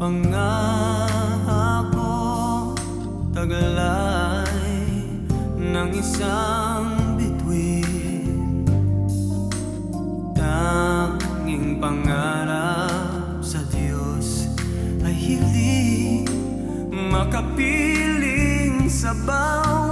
pangako tagalan isang bituin. Tanging pangarap sa Diyos Ay hiling makapiling sa bawat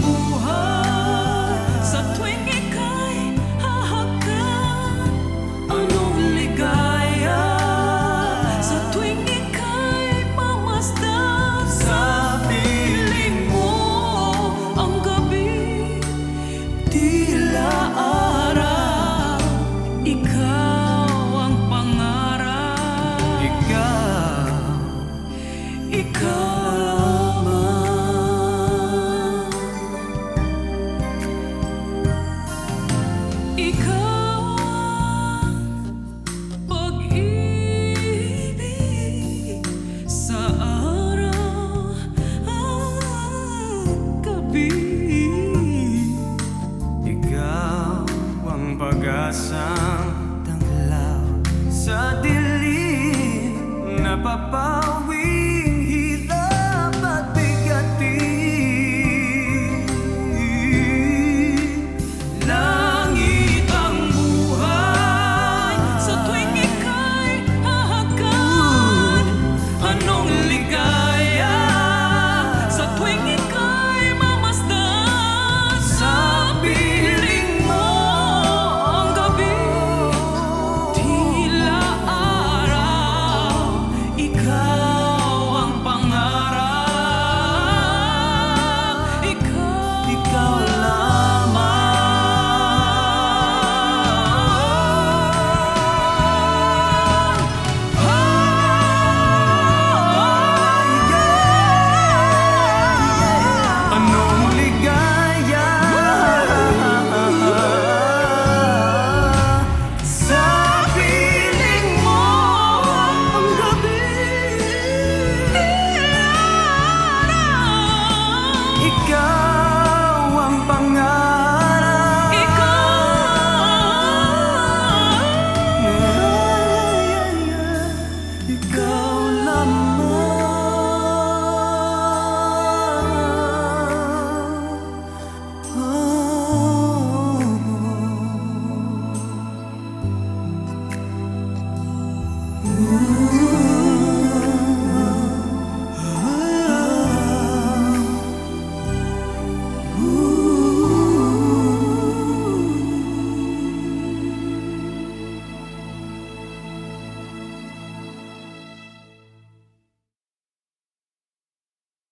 不恨。Pag-asang tanglaw. Sa dilim Napapawing